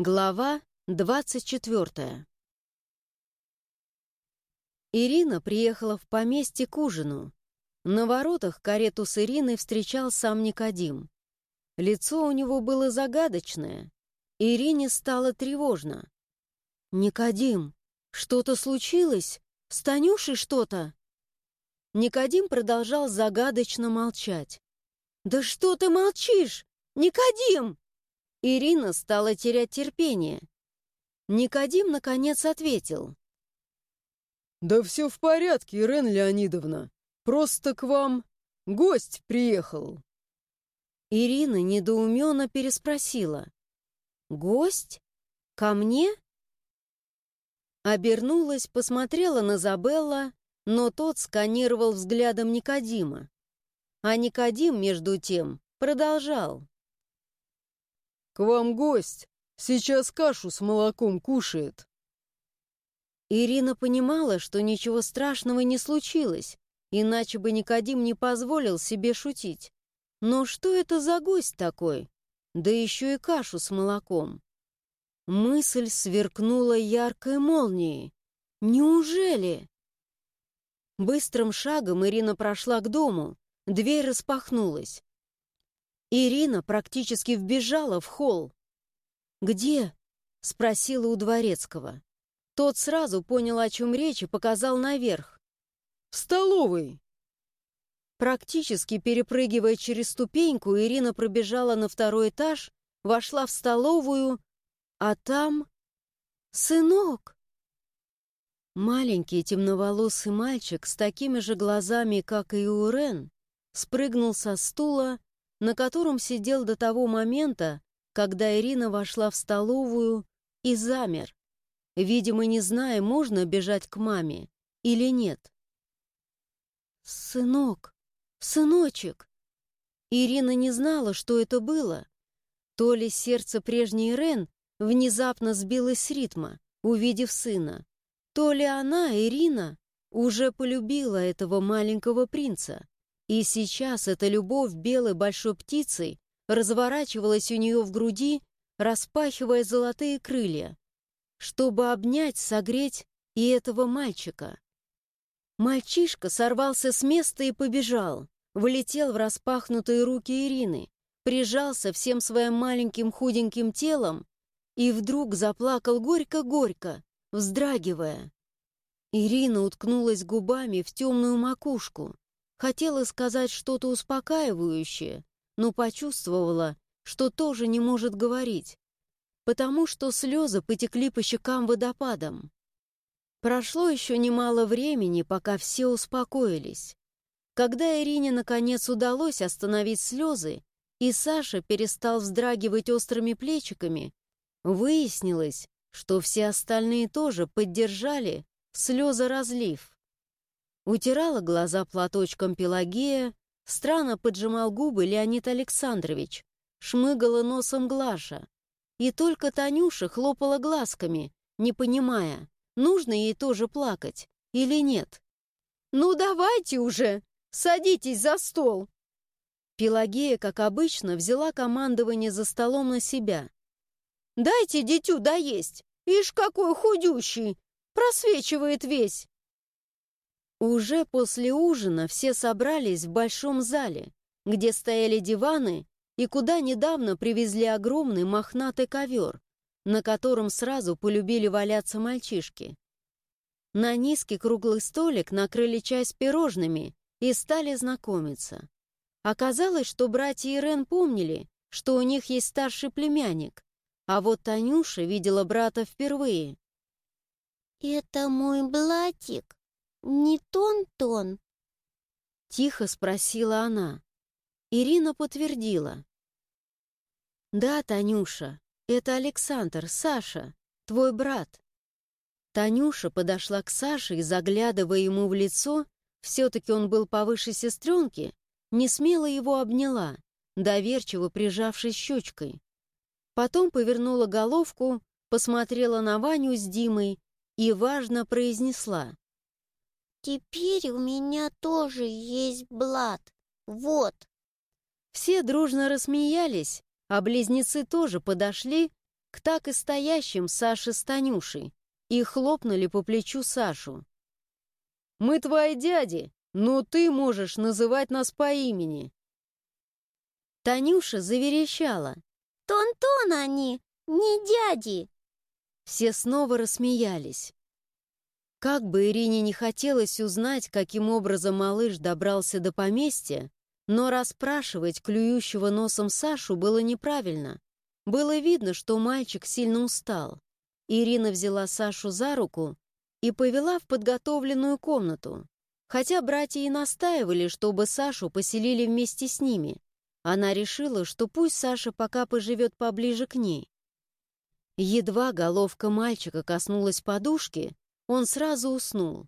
Глава 24 Ирина приехала в поместье к ужину. На воротах карету с Ириной встречал сам Никодим. Лицо у него было загадочное. Ирине стало тревожно. «Никодим, что-то случилось? С Танюшей что-то?» Никодим продолжал загадочно молчать. «Да что ты молчишь? Никодим!» Ирина стала терять терпение. Никодим, наконец, ответил. «Да все в порядке, Ирен Леонидовна. Просто к вам гость приехал». Ирина недоуменно переспросила. «Гость? Ко мне?» Обернулась, посмотрела на Забелла, но тот сканировал взглядом Никодима. А Никодим, между тем, продолжал. «К вам гость. Сейчас кашу с молоком кушает». Ирина понимала, что ничего страшного не случилось, иначе бы Никодим не позволил себе шутить. Но что это за гость такой? Да еще и кашу с молоком. Мысль сверкнула яркой молнией. Неужели? Быстрым шагом Ирина прошла к дому, дверь распахнулась. Ирина практически вбежала в холл. «Где?» — спросила у Дворецкого. Тот сразу понял, о чем речь, и показал наверх. «В столовой!» Практически перепрыгивая через ступеньку, Ирина пробежала на второй этаж, вошла в столовую, а там... «Сынок!» Маленький темноволосый мальчик с такими же глазами, как и у Рен, спрыгнул со стула на котором сидел до того момента, когда Ирина вошла в столовую и замер, видимо, не зная, можно бежать к маме или нет. «Сынок! Сыночек!» Ирина не знала, что это было. То ли сердце прежней Рен внезапно сбилось с ритма, увидев сына, то ли она, Ирина, уже полюбила этого маленького принца. И сейчас эта любовь белой большой птицей разворачивалась у нее в груди, распахивая золотые крылья, чтобы обнять, согреть и этого мальчика. Мальчишка сорвался с места и побежал, влетел в распахнутые руки Ирины, прижался всем своим маленьким худеньким телом и вдруг заплакал горько-горько, вздрагивая. Ирина уткнулась губами в темную макушку, Хотела сказать что-то успокаивающее, но почувствовала, что тоже не может говорить, потому что слезы потекли по щекам водопадом. Прошло еще немало времени, пока все успокоились. Когда Ирине наконец удалось остановить слезы, и Саша перестал вздрагивать острыми плечиками, выяснилось, что все остальные тоже поддержали слезоразлив. Утирала глаза платочком Пелагея, странно поджимал губы Леонид Александрович, шмыгала носом Глаша. И только Танюша хлопала глазками, не понимая, нужно ей тоже плакать или нет. «Ну давайте уже! Садитесь за стол!» Пелагея, как обычно, взяла командование за столом на себя. «Дайте дитю доесть! Ишь, какой худющий! Просвечивает весь!» Уже после ужина все собрались в большом зале, где стояли диваны и куда недавно привезли огромный мохнатый ковер, на котором сразу полюбили валяться мальчишки. На низкий круглый столик накрыли чай с пирожными и стали знакомиться. Оказалось, что братья Ирен помнили, что у них есть старший племянник, а вот Танюша видела брата впервые. «Это мой блатик», не Тон-Тон?» Тихо спросила она. Ирина подтвердила. «Да, Танюша, это Александр, Саша, твой брат». Танюша подошла к Саше и, заглядывая ему в лицо, все-таки он был повыше сестренки, не смело его обняла, доверчиво прижавшись щечкой. Потом повернула головку, посмотрела на Ваню с Димой и важно произнесла. Теперь у меня тоже есть блат. Вот. Все дружно рассмеялись, а близнецы тоже подошли к так и стоящим Саше с Танюшей и хлопнули по плечу Сашу. «Мы твои дяди, но ты можешь называть нас по имени». Танюша заверещала. «Тон-тон они, не дяди!» Все снова рассмеялись. Как бы Ирине не хотелось узнать, каким образом малыш добрался до поместья, но расспрашивать клюющего носом Сашу было неправильно. Было видно, что мальчик сильно устал. Ирина взяла Сашу за руку и повела в подготовленную комнату. Хотя братья и настаивали, чтобы Сашу поселили вместе с ними. Она решила, что пусть Саша пока поживет поближе к ней. Едва головка мальчика коснулась подушки, он сразу уснул.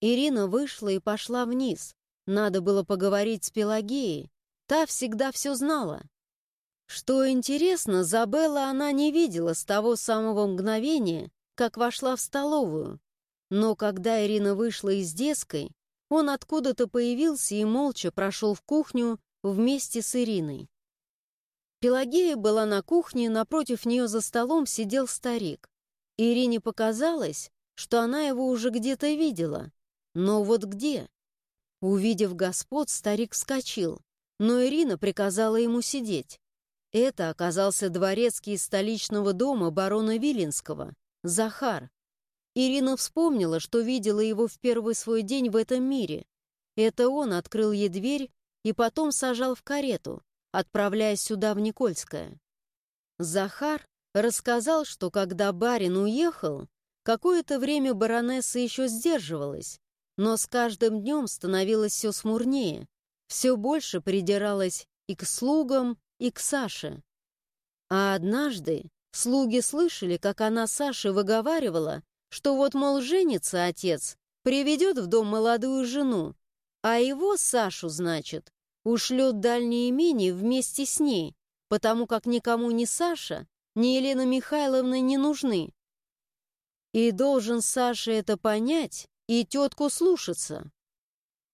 Ирина вышла и пошла вниз. Надо было поговорить с Пелагеей. Та всегда все знала. Что интересно, Забелла она не видела с того самого мгновения, как вошла в столовую. Но когда Ирина вышла из детской, он откуда-то появился и молча прошел в кухню вместе с Ириной. Пелагея была на кухне, напротив нее за столом сидел старик. Ирине показалось, что она его уже где-то видела. Но вот где? Увидев господ, старик вскочил, но Ирина приказала ему сидеть. Это оказался дворецкий из столичного дома барона Виленского, Захар. Ирина вспомнила, что видела его в первый свой день в этом мире. Это он открыл ей дверь и потом сажал в карету, отправляясь сюда, в Никольское. Захар рассказал, что когда барин уехал, Какое-то время баронесса еще сдерживалась, но с каждым днем становилось все смурнее, все больше придиралась и к слугам, и к Саше. А однажды слуги слышали, как она Саше выговаривала, что вот, мол, женится отец, приведет в дом молодую жену, а его, Сашу, значит, ушлет дальнее имение вместе с ней, потому как никому ни Саша, ни Елена Михайловна не нужны. И должен Саша это понять и тетку слушаться.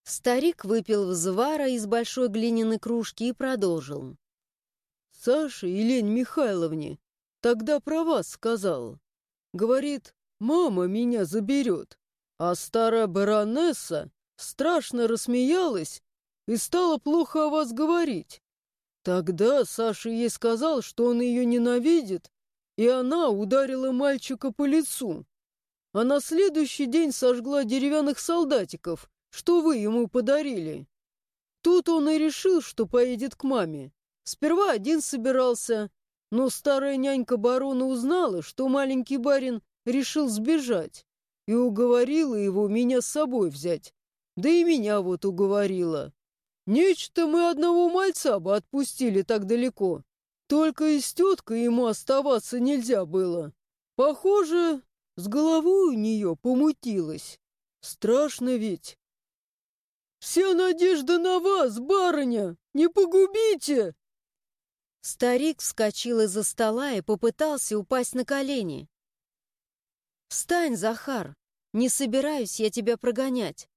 Старик выпил взвара из большой глиняной кружки и продолжил. Саша Елене Михайловне тогда про вас сказал. Говорит, мама меня заберет. А старая баронесса страшно рассмеялась и стала плохо о вас говорить. Тогда Саша ей сказал, что он ее ненавидит, и она ударила мальчика по лицу а на следующий день сожгла деревянных солдатиков, что вы ему подарили. Тут он и решил, что поедет к маме. Сперва один собирался, но старая нянька барона узнала, что маленький барин решил сбежать, и уговорила его меня с собой взять. Да и меня вот уговорила. Нечто мы одного мальца бы отпустили так далеко. Только и с теткой ему оставаться нельзя было. Похоже, с головой у нее помутилась. Страшно ведь. «Вся надежда на вас, барыня! Не погубите!» Старик вскочил из-за стола и попытался упасть на колени. «Встань, Захар! Не собираюсь я тебя прогонять.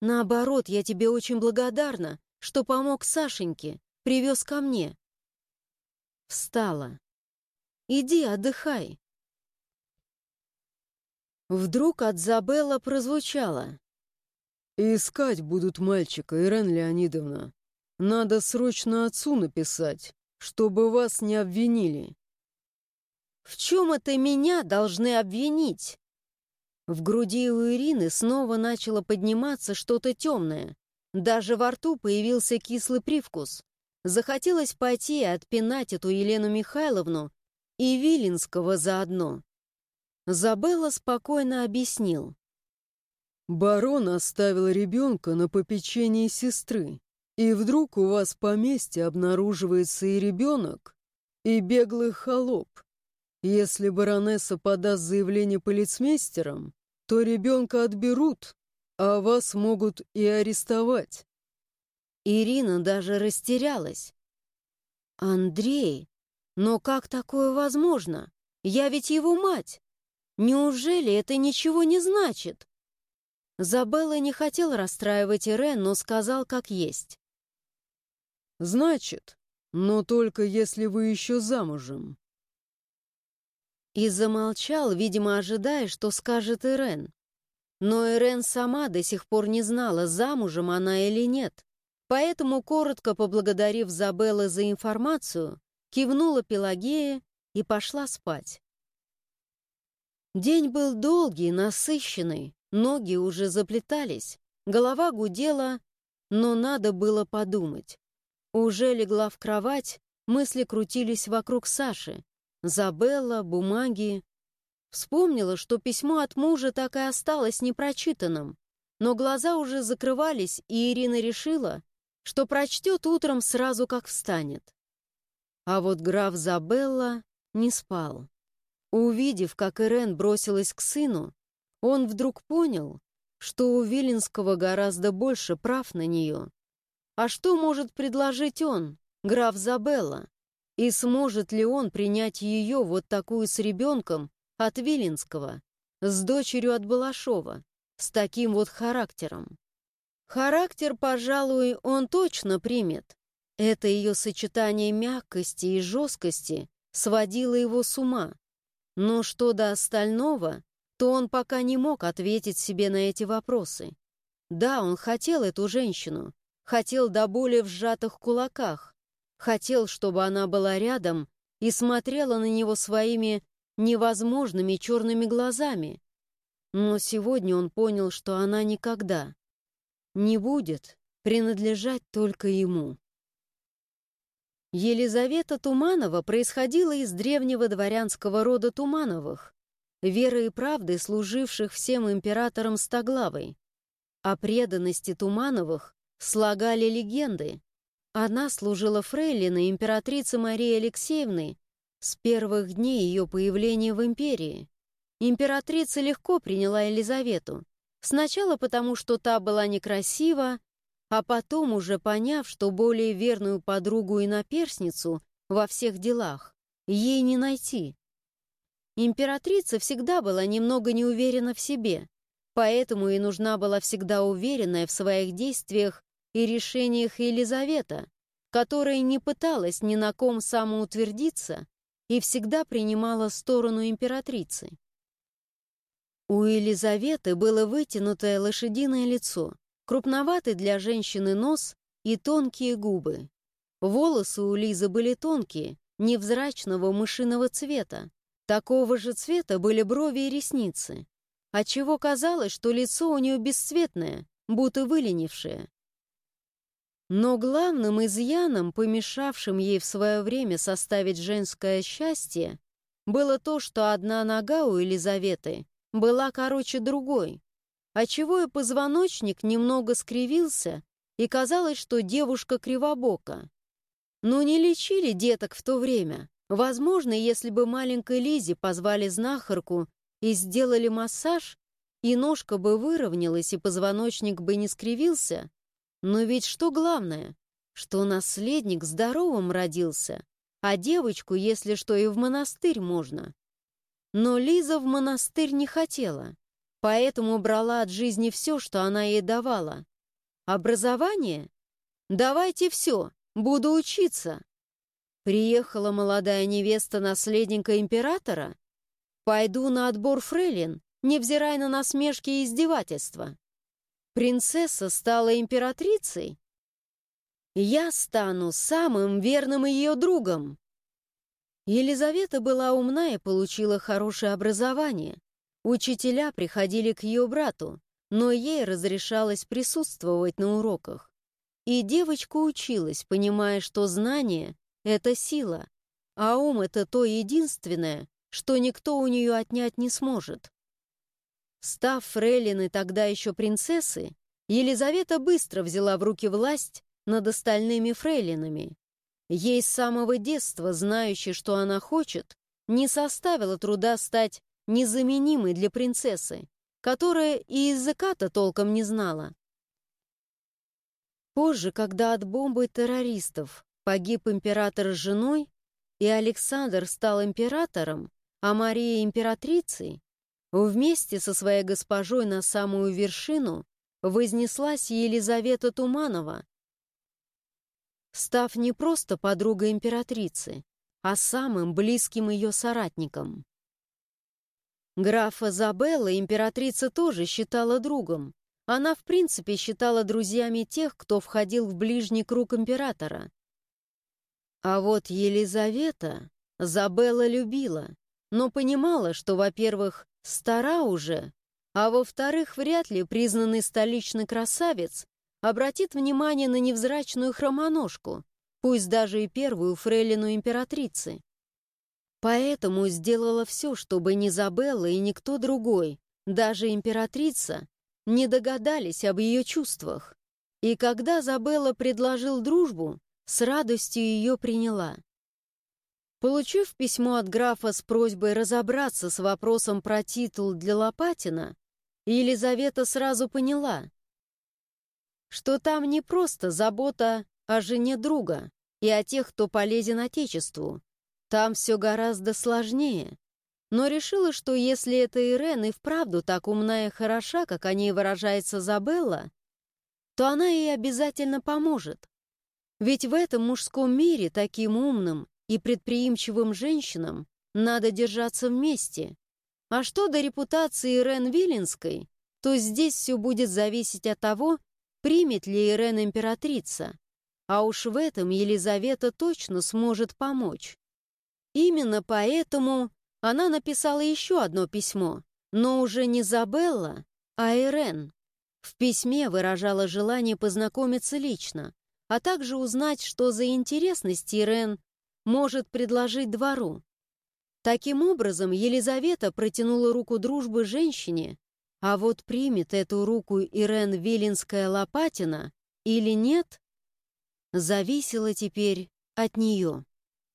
Наоборот, я тебе очень благодарна, что помог Сашеньке, привез ко мне». Встала. «Иди, отдыхай. Вдруг от Забелла прозвучало. «Искать будут мальчика, Ирен Леонидовна. Надо срочно отцу написать, чтобы вас не обвинили». «В чем это меня должны обвинить?» В груди у Ирины снова начало подниматься что-то темное. Даже во рту появился кислый привкус. Захотелось пойти и отпинать эту Елену Михайловну и Вилинского заодно. Забелла спокойно объяснил. «Барон оставил ребенка на попечении сестры, и вдруг у вас в поместье обнаруживается и ребенок, и беглый холоп. Если баронесса подаст заявление полицмейстерам, то ребенка отберут, а вас могут и арестовать». Ирина даже растерялась. «Андрей, но как такое возможно? Я ведь его мать!» Неужели это ничего не значит? Забелла не хотел расстраивать Ирен, но сказал как есть. «Значит, но только если вы еще замужем». И замолчал, видимо, ожидая, что скажет Ирен. Но Ирен сама до сих пор не знала, замужем она или нет. Поэтому, коротко поблагодарив Забелла за информацию, кивнула Пелагея и пошла спать. День был долгий, насыщенный, ноги уже заплетались, голова гудела, но надо было подумать. Уже легла в кровать, мысли крутились вокруг Саши. Забелла, бумаги. Вспомнила, что письмо от мужа так и осталось непрочитанным, но глаза уже закрывались, и Ирина решила, что прочтет утром сразу, как встанет. А вот граф Забелла не спал. Увидев, как Ирен бросилась к сыну, он вдруг понял, что у Виленского гораздо больше прав на нее. А что может предложить он, граф Забелла? И сможет ли он принять ее вот такую с ребенком от Виленского, с дочерью от Балашова, с таким вот характером? Характер, пожалуй, он точно примет. Это ее сочетание мягкости и жесткости сводило его с ума. Но что до остального, то он пока не мог ответить себе на эти вопросы. Да, он хотел эту женщину, хотел до боли в сжатых кулаках, хотел, чтобы она была рядом и смотрела на него своими невозможными черными глазами. Но сегодня он понял, что она никогда не будет принадлежать только ему. Елизавета Туманова происходила из древнего дворянского рода Тумановых, веры и правды служивших всем императорам Стоглавой. О преданности Тумановых слагали легенды. Она служила фрейлиной императрицы Марии Алексеевны с первых дней ее появления в империи. Императрица легко приняла Елизавету, сначала потому, что та была некрасива, а потом уже поняв, что более верную подругу и наперсницу во всех делах ей не найти. Императрица всегда была немного не уверена в себе, поэтому и нужна была всегда уверенная в своих действиях и решениях Елизавета, которая не пыталась ни на ком самоутвердиться и всегда принимала сторону императрицы. У Елизаветы было вытянутое лошадиное лицо, крупноватый для женщины нос и тонкие губы. Волосы у Лизы были тонкие, невзрачного мышиного цвета. Такого же цвета были брови и ресницы, отчего казалось, что лицо у нее бесцветное, будто выленившее. Но главным изъяном, помешавшим ей в свое время составить женское счастье, было то, что одна нога у Елизаветы была короче другой, отчего и позвоночник немного скривился, и казалось, что девушка кривобока. Но не лечили деток в то время. Возможно, если бы маленькой Лизе позвали знахарку и сделали массаж, и ножка бы выровнялась, и позвоночник бы не скривился. Но ведь что главное? Что наследник здоровым родился, а девочку, если что, и в монастырь можно. Но Лиза в монастырь не хотела поэтому брала от жизни все, что она ей давала. Образование? Давайте все, буду учиться. Приехала молодая невеста наследника императора? Пойду на отбор фрейлин, невзирая на насмешки и издевательства. Принцесса стала императрицей? Я стану самым верным ее другом. Елизавета была умна и получила хорошее образование. Учителя приходили к ее брату, но ей разрешалось присутствовать на уроках. И девочка училась, понимая, что знание — это сила, а ум — это то единственное, что никто у нее отнять не сможет. Став фрейлиной тогда еще принцессы, Елизавета быстро взяла в руки власть над остальными фрейлинами. Ей с самого детства, знающей, что она хочет, не составило труда стать незаменимой для принцессы, которая и языка-то толком не знала. Позже, когда от бомбы террористов погиб император с женой, и Александр стал императором, а Мария императрицей, вместе со своей госпожой на самую вершину вознеслась Елизавета Туманова, став не просто подругой императрицы, а самым близким ее соратником. Графа Забелла императрица тоже считала другом. Она, в принципе, считала друзьями тех, кто входил в ближний круг императора. А вот Елизавета Забелла любила, но понимала, что, во-первых, стара уже, а во-вторых, вряд ли признанный столичный красавец обратит внимание на невзрачную хромоножку, пусть даже и первую фрейлину императрицы. Поэтому сделала все, чтобы ни Забелла и никто другой, даже императрица, не догадались об ее чувствах. И когда Забелла предложил дружбу, с радостью ее приняла. Получив письмо от графа с просьбой разобраться с вопросом про титул для Лопатина, Елизавета сразу поняла, что там не просто забота о жене друга и о тех, кто полезен Отечеству. Там все гораздо сложнее. Но решила, что если эта Ирен и вправду так умна и хороша, как о ней выражается Забелла, то она ей обязательно поможет. Ведь в этом мужском мире таким умным и предприимчивым женщинам надо держаться вместе. А что до репутации Ирен Виленской, то здесь все будет зависеть от того, примет ли Ирен императрица. А уж в этом Елизавета точно сможет помочь. Именно поэтому она написала еще одно письмо, но уже не Забелла, а Ирен. В письме выражала желание познакомиться лично, а также узнать, что за интересность Ирен может предложить двору. Таким образом, Елизавета протянула руку дружбы женщине, а вот примет эту руку Ирен Виленская-Лопатина или нет, зависело теперь от нее.